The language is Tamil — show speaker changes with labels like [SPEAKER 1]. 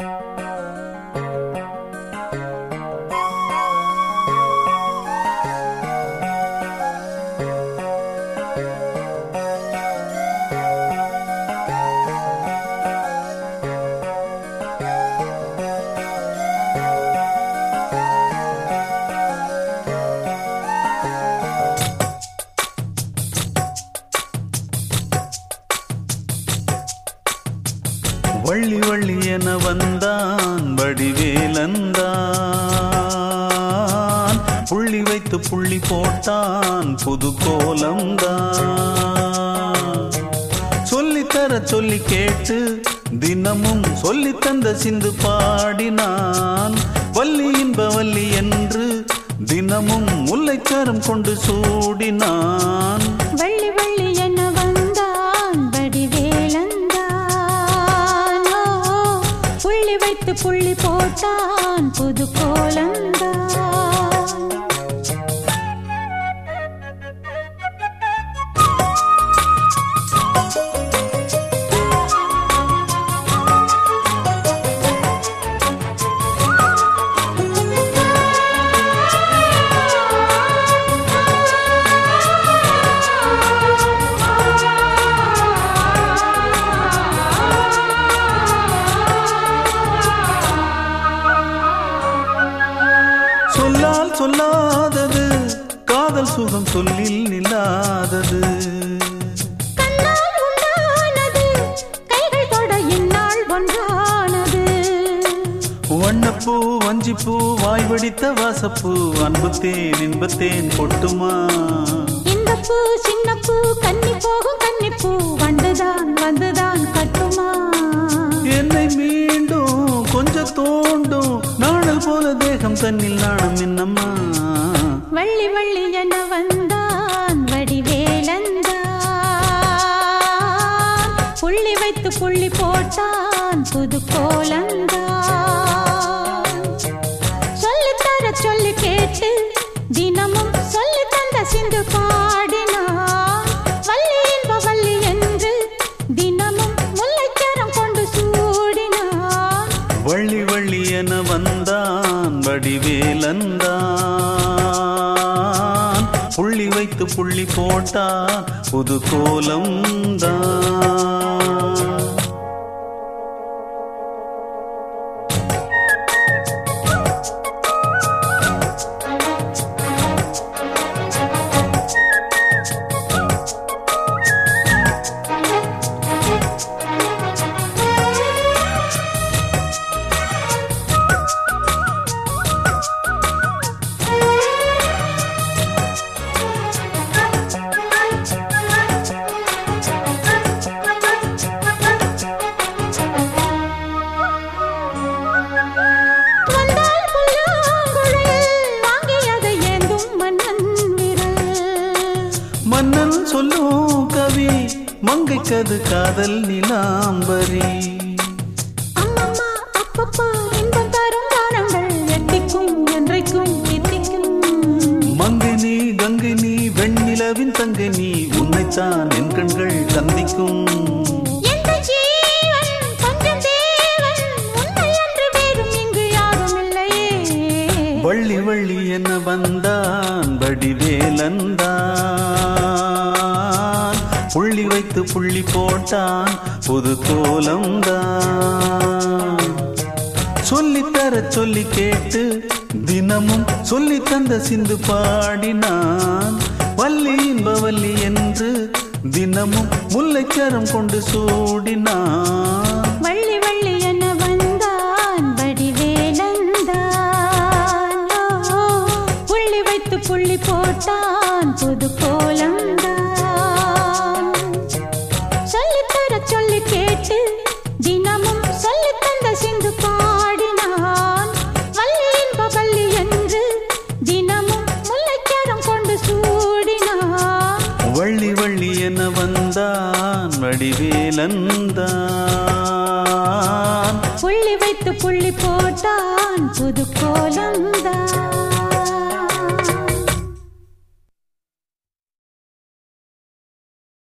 [SPEAKER 1] you வள்ளி வள்ளி என வந்தான் வடிவேலந்தான். புள்ளி வைத்து புள்ளி போட்டான் புது கோலம்தான் சொல்லித்தர சொல்லி கேட்டு தினமும் சொல்லி தந்த சிந்து பாடினான். வள்ளி இன்ப வள்ளி என்று தினமும் முல்லைச்சரம் கொண்டு சூடினான்.
[SPEAKER 2] வள்ளி வள்ளி புள்ளி புள்ளி போட்டான் புது கோலந்தான்
[SPEAKER 1] சொல்லாதது. காதல் சுகம் சொல்லில் நில்லாதது. வண்ணப்பூ வஞ்சிப்பூ வாய் வடித்த வாசப்பூ அன்புத்தேன் இன்பத்தேன் பொட்டுமா?
[SPEAKER 2] இந்த பூ சின்ன பூ கன்னி போகும் கன்னி பூ வந்துதான் வந்துதான் கட்டுமா?
[SPEAKER 1] என்னை மீண்டும் நாணல் போல தேகம் தன்னில் நாணம் என்னம்மா.
[SPEAKER 2] வள்ளி வள்ளி என வந்தான் வடிவேலந்தான். புள்ளி வைத்து புள்ளி போட்டான் புது கோலந்தான். சொல்லித்தர சொல்லி கேட்டு தினமும் சொல்லி தந்த சிந்து பாடினான். வள்ளி இன்ப வள்ளி என்று தினமும் முல்லைச்சரம் கொண்டு சூடினான்.
[SPEAKER 1] வள்ளி புள்ளி வைத்து புள்ளி போட்டான். புது
[SPEAKER 2] கோலம் தான் மன்னன்
[SPEAKER 1] சொல்லும் கவி மங்கைக்கது காதல் நிலாம்பரி.
[SPEAKER 2] அம்மம்மா அப்பப்பா இன்பம் தரும் காலங்கள் எட்டிக்கும் என்றைக்கும் எத்திக்கும்
[SPEAKER 1] மங்கை நீ கங்கை நீ வெண்ணிலவின் தங்கை நீ உன்னைத்தான் என் கண்கள் தான் வடிவேலந்தான். புள்ளி வைத்து புள்ளி போட்டான் புது கோலம்தான் சொல்லித்தர சொல்லி கேட்டு தினமும் சொல்லி தந்த சிந்து பாடினான். வள்ளி இன்பவல்லி என்று தினமும் முல்லைச்சரம் கொண்டு சூடினான்.
[SPEAKER 2] போட்டான் புது கோலம்தான் சொல்லித்தர சொல்லி கேட்டு தினமும் சொல்லி தந்த சிந்து பாடினான். வள்ளி இன்ப வள்ளி என்று தினமும் முல்லைச்சரம் கொண்டு சூடினான்.
[SPEAKER 1] வள்ளி வள்ளி என வந்தான் வடிவேலந்தான்
[SPEAKER 2] புள்ளி வைத்து புள்ளி போட்டான் புது கோலம்தான்